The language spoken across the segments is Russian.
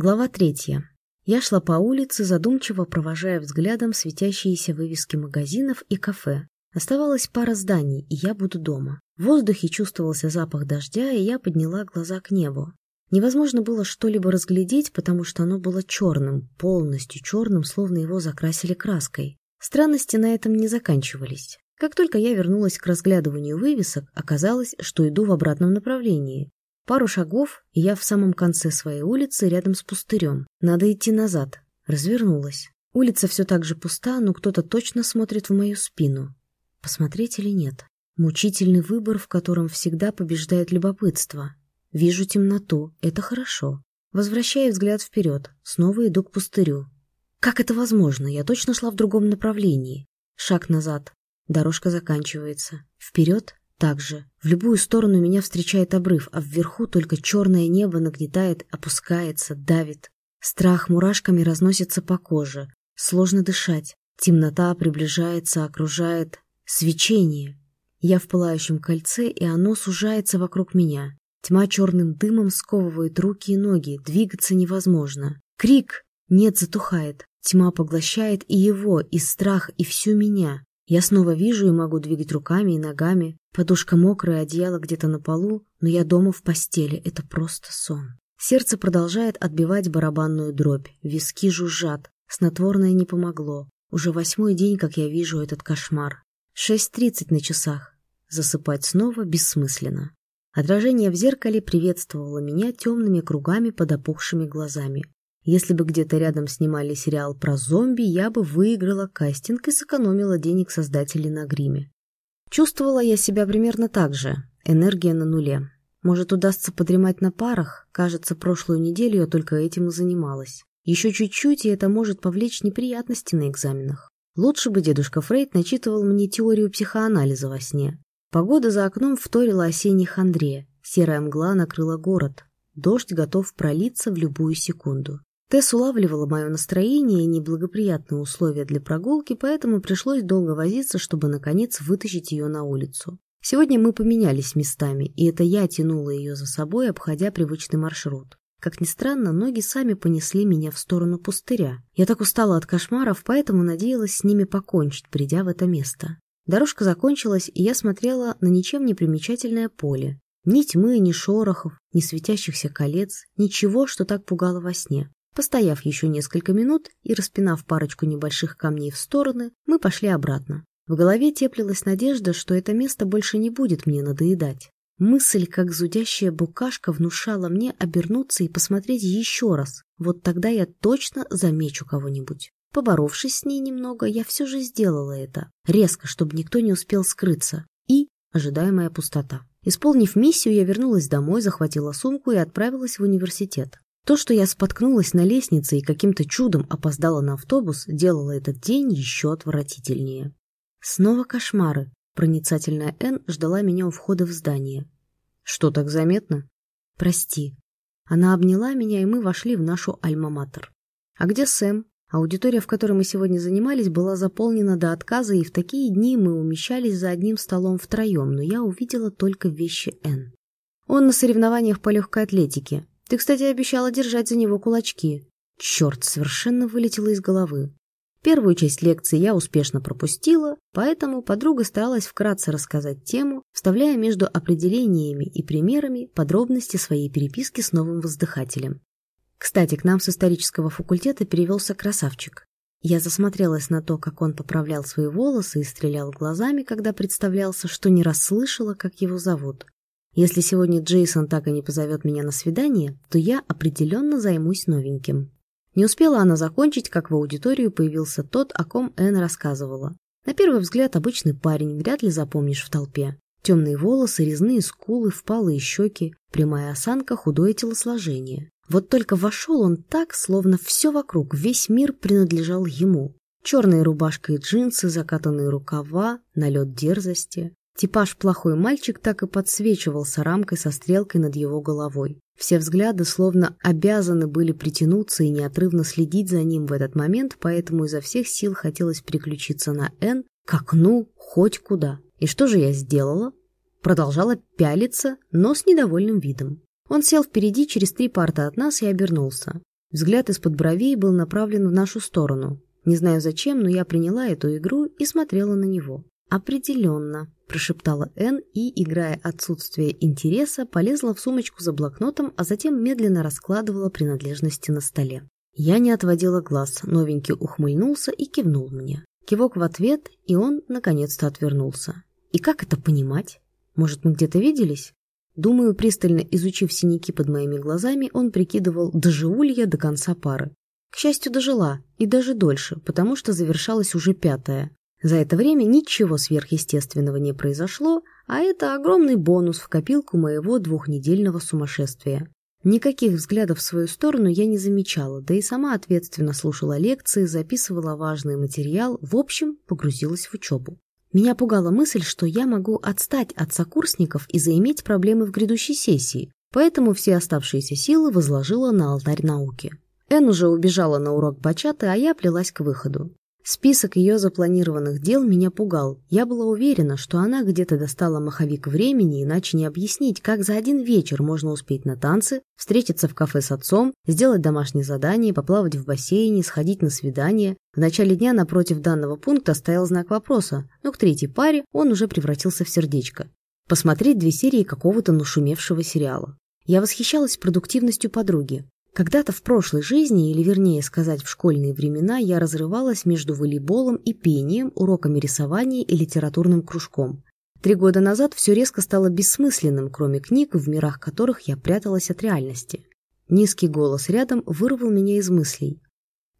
Глава третья. Я шла по улице, задумчиво провожая взглядом светящиеся вывески магазинов и кафе. Оставалась пара зданий, и я буду дома. В воздухе чувствовался запах дождя, и я подняла глаза к небу. Невозможно было что-либо разглядеть, потому что оно было черным, полностью черным, словно его закрасили краской. Странности на этом не заканчивались. Как только я вернулась к разглядыванию вывесок, оказалось, что иду в обратном направлении. Пару шагов, и я в самом конце своей улицы рядом с пустырем. Надо идти назад. Развернулась. Улица все так же пуста, но кто-то точно смотрит в мою спину. Посмотреть или нет? Мучительный выбор, в котором всегда побеждает любопытство. Вижу темноту, это хорошо. Возвращаю взгляд вперед, снова иду к пустырю. Как это возможно? Я точно шла в другом направлении. Шаг назад. Дорожка заканчивается. Вперед также. В любую сторону меня встречает обрыв, а вверху только черное небо нагнетает, опускается, давит. Страх мурашками разносится по коже. Сложно дышать. Темнота приближается, окружает. Свечение. Я в пылающем кольце, и оно сужается вокруг меня. Тьма черным дымом сковывает руки и ноги, двигаться невозможно. Крик! Нет, затухает. Тьма поглощает и его, и страх, и всю меня. Я снова вижу и могу двигать руками и ногами. Подушка мокрая, одеяло где-то на полу, но я дома в постели. Это просто сон. Сердце продолжает отбивать барабанную дробь. Виски жужжат. Снотворное не помогло. Уже восьмой день, как я вижу этот кошмар. Шесть тридцать на часах. Засыпать снова бессмысленно. Отражение в зеркале приветствовало меня темными кругами под опухшими глазами. Если бы где-то рядом снимали сериал про зомби, я бы выиграла кастинг и сэкономила денег создателей на гриме. Чувствовала я себя примерно так же. Энергия на нуле. Может, удастся подремать на парах? Кажется, прошлую неделю я только этим и занималась. Еще чуть-чуть, и это может повлечь неприятности на экзаменах. Лучше бы дедушка Фрейд начитывал мне теорию психоанализа во сне. Погода за окном вторила осенней хандре. Серая мгла накрыла город. Дождь готов пролиться в любую секунду. Тесс улавливала мое настроение и неблагоприятные условия для прогулки, поэтому пришлось долго возиться, чтобы, наконец, вытащить ее на улицу. Сегодня мы поменялись местами, и это я тянула ее за собой, обходя привычный маршрут. Как ни странно, ноги сами понесли меня в сторону пустыря. Я так устала от кошмаров, поэтому надеялась с ними покончить, придя в это место. Дорожка закончилась, и я смотрела на ничем не примечательное поле. Ни тьмы, ни шорохов, ни светящихся колец, ничего, что так пугало во сне. Постояв еще несколько минут и распинав парочку небольших камней в стороны, мы пошли обратно. В голове теплилась надежда, что это место больше не будет мне надоедать. Мысль, как зудящая букашка, внушала мне обернуться и посмотреть еще раз. Вот тогда я точно замечу кого-нибудь. Поборовшись с ней немного, я все же сделала это. Резко, чтобы никто не успел скрыться. И ожидаемая пустота. Исполнив миссию, я вернулась домой, захватила сумку и отправилась в университет. То, что я споткнулась на лестнице и каким-то чудом опоздала на автобус, делало этот день еще отвратительнее. Снова кошмары. Проницательная Н ждала меня у входа в здание. «Что так заметно?» «Прости». Она обняла меня, и мы вошли в нашу альма-матер. «А где Сэм?» Аудитория, в которой мы сегодня занимались, была заполнена до отказа, и в такие дни мы умещались за одним столом втроем, но я увидела только вещи Н. Он на соревнованиях по легкой атлетике. Ты, кстати, обещала держать за него кулачки. Черт, совершенно вылетело из головы. Первую часть лекции я успешно пропустила, поэтому подруга старалась вкратце рассказать тему, вставляя между определениями и примерами подробности своей переписки с новым воздыхателем. Кстати, к нам с исторического факультета перевелся красавчик. Я засмотрелась на то, как он поправлял свои волосы и стрелял глазами, когда представлялся, что не расслышала, как его зовут. Если сегодня Джейсон так и не позовет меня на свидание, то я определенно займусь новеньким. Не успела она закончить, как в аудиторию появился тот, о ком Энн рассказывала. На первый взгляд обычный парень, вряд ли запомнишь в толпе. Темные волосы, резные скулы, впалые щеки, прямая осанка, худое телосложение. Вот только вошел он так, словно все вокруг, весь мир принадлежал ему. Черная рубашка и джинсы, закатанные рукава, налет дерзости. Типаж «плохой мальчик» так и подсвечивался рамкой со стрелкой над его головой. Все взгляды словно обязаны были притянуться и неотрывно следить за ним в этот момент, поэтому изо всех сил хотелось переключиться на «Н» к окну хоть куда. И что же я сделала? Продолжала пялиться, но с недовольным видом. Он сел впереди через три парты от нас и обернулся. Взгляд из-под бровей был направлен в нашу сторону. Не знаю зачем, но я приняла эту игру и смотрела на него. «Определенно», – прошептала Энн и, играя отсутствие интереса, полезла в сумочку за блокнотом, а затем медленно раскладывала принадлежности на столе. Я не отводила глаз, новенький ухмыльнулся и кивнул мне. Кивок в ответ, и он наконец-то отвернулся. И как это понимать? Может, мы где-то виделись? Думаю, пристально изучив синяки под моими глазами, он прикидывал, доживу ли я до конца пары. К счастью, дожила, и даже дольше, потому что завершалась уже пятая. За это время ничего сверхъестественного не произошло, а это огромный бонус в копилку моего двухнедельного сумасшествия. Никаких взглядов в свою сторону я не замечала, да и сама ответственно слушала лекции, записывала важный материал, в общем, погрузилась в учебу. Меня пугала мысль, что я могу отстать от сокурсников и заиметь проблемы в грядущей сессии, поэтому все оставшиеся силы возложила на алтарь науки. Эн уже убежала на урок бачаты, а я плелась к выходу. Список ее запланированных дел меня пугал. Я была уверена, что она где-то достала маховик времени, иначе не объяснить, как за один вечер можно успеть на танцы, встретиться в кафе с отцом, сделать домашнее задание, поплавать в бассейне, сходить на свидание. В начале дня напротив данного пункта стоял знак вопроса, но к третьей паре он уже превратился в сердечко. Посмотреть две серии какого-то нашумевшего сериала. Я восхищалась продуктивностью подруги. Когда-то в прошлой жизни, или вернее сказать в школьные времена, я разрывалась между волейболом и пением, уроками рисования и литературным кружком. Три года назад все резко стало бессмысленным, кроме книг, в мирах которых я пряталась от реальности. Низкий голос рядом вырвал меня из мыслей.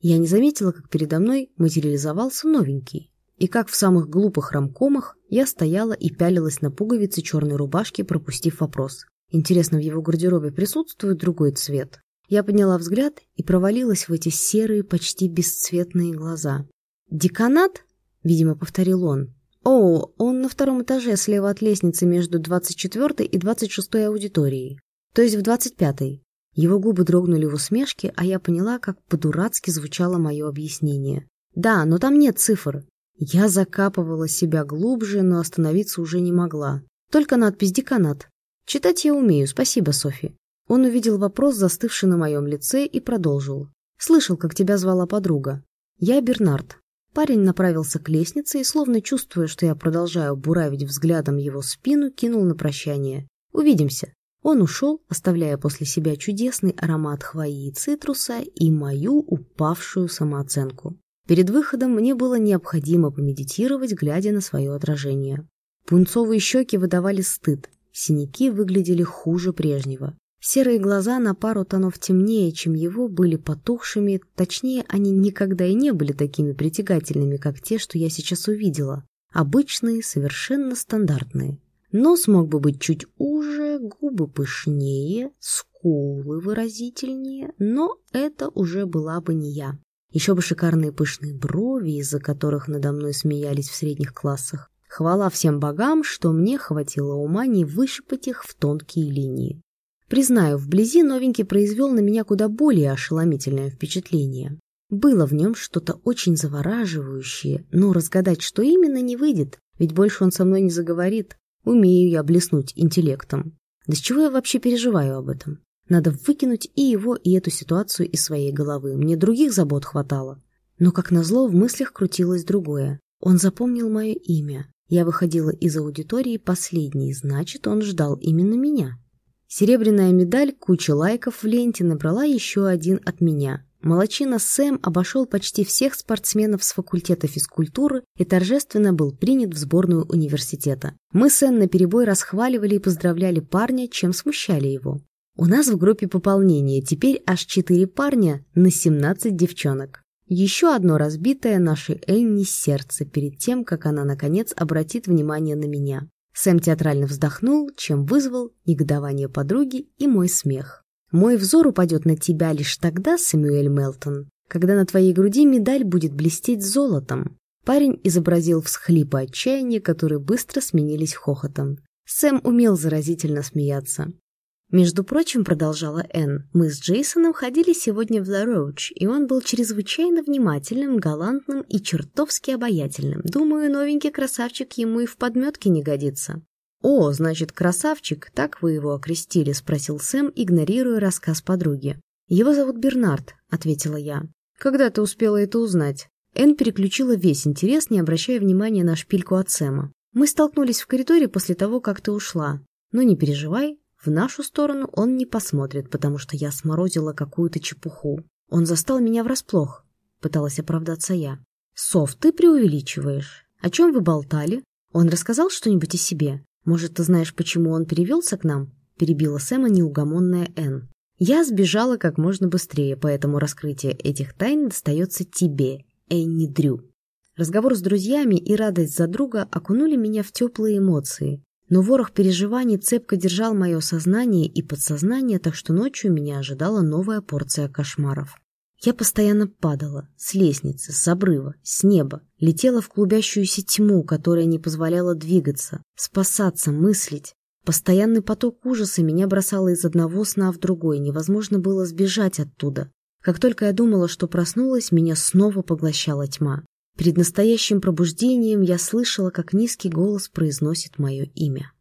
Я не заметила, как передо мной материализовался новенький. И как в самых глупых рамкомах я стояла и пялилась на пуговицы черной рубашки, пропустив вопрос. Интересно, в его гардеробе присутствует другой цвет? Я подняла взгляд и провалилась в эти серые, почти бесцветные глаза. «Деканат?» — видимо, повторил он. «О, он на втором этаже слева от лестницы между 24 и 26 аудиторией. То есть в 25-й». Его губы дрогнули в усмешке, а я поняла, как по-дурацки звучало мое объяснение. «Да, но там нет цифр». Я закапывала себя глубже, но остановиться уже не могла. Только надпись «Деканат». Читать я умею, спасибо, Софи. Он увидел вопрос, застывший на моем лице, и продолжил. «Слышал, как тебя звала подруга. Я Бернард». Парень направился к лестнице и, словно чувствуя, что я продолжаю буравить взглядом его спину, кинул на прощание. «Увидимся». Он ушел, оставляя после себя чудесный аромат хвои и цитруса и мою упавшую самооценку. Перед выходом мне было необходимо помедитировать, глядя на свое отражение. Пунцовые щеки выдавали стыд, синяки выглядели хуже прежнего. Серые глаза на пару тонов темнее, чем его, были потухшими, точнее, они никогда и не были такими притягательными, как те, что я сейчас увидела. Обычные, совершенно стандартные. Нос мог бы быть чуть уже, губы пышнее, скулы выразительнее, но это уже была бы не я. Еще бы шикарные пышные брови, из-за которых надо мной смеялись в средних классах. Хвала всем богам, что мне хватило ума не выщипать их в тонкие линии. Признаю, вблизи новенький произвел на меня куда более ошеломительное впечатление. Было в нем что-то очень завораживающее, но разгадать, что именно, не выйдет, ведь больше он со мной не заговорит. Умею я блеснуть интеллектом. Да с чего я вообще переживаю об этом? Надо выкинуть и его, и эту ситуацию из своей головы. Мне других забот хватало. Но, как назло, в мыслях крутилось другое. Он запомнил мое имя. Я выходила из аудитории последней, значит, он ждал именно меня. Серебряная медаль, куча лайков в ленте набрала еще один от меня. Молочина Сэм обошел почти всех спортсменов с факультета физкультуры и торжественно был принят в сборную университета. Мы с Энн наперебой расхваливали и поздравляли парня, чем смущали его. У нас в группе пополнение теперь аж 4 парня на 17 девчонок. Еще одно разбитое нашей Энни сердце перед тем, как она, наконец, обратит внимание на меня. Сэм театрально вздохнул, чем вызвал негодование подруги и мой смех. «Мой взор упадет на тебя лишь тогда, Сэмюэль Мелтон, когда на твоей груди медаль будет блестеть золотом». Парень изобразил всхлипы отчаяния, которые быстро сменились хохотом. Сэм умел заразительно смеяться. Между прочим, продолжала Энн, мы с Джейсоном ходили сегодня в The Roach, и он был чрезвычайно внимательным, галантным и чертовски обаятельным. Думаю, новенький красавчик ему и в подметке не годится. «О, значит, красавчик, так вы его окрестили?» — спросил Сэм, игнорируя рассказ подруги. «Его зовут Бернард», — ответила я. «Когда ты успела это узнать?» Энн переключила весь интерес, не обращая внимания на шпильку от Сэма. «Мы столкнулись в коридоре после того, как ты ушла. Но не переживай, в нашу сторону он не посмотрит, потому что я сморозила какую-то чепуху. Он застал меня врасплох», — пыталась оправдаться я. «Сов, ты преувеличиваешь. О чем вы болтали? Он рассказал что-нибудь о себе? Может, ты знаешь, почему он перевелся к нам?» — перебила Сэма неугомонная Энн. «Я сбежала как можно быстрее, поэтому раскрытие этих тайн достается тебе, Энни Дрю. Разговор с друзьями и радость за друга окунули меня в теплые эмоции, но ворох переживаний цепко держал мое сознание и подсознание, так что ночью меня ожидала новая порция кошмаров. Я постоянно падала с лестницы, с обрыва, с неба, летела в клубящуюся тьму, которая не позволяла двигаться, спасаться, мыслить. Постоянный поток ужаса меня бросало из одного сна в другой, невозможно было сбежать оттуда. Как только я думала, что проснулась, меня снова поглощала тьма. Перед настоящим пробуждением я слышала, как низкий голос произносит мое имя.